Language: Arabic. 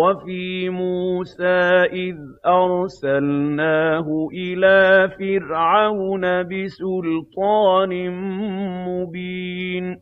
وَفِي مُوسَىٰ إِذْ أَرْسَلْنَاهُ إِلَىٰ فِرْعَوْنَ بِسُلْطَانٍ مُّبِينٍ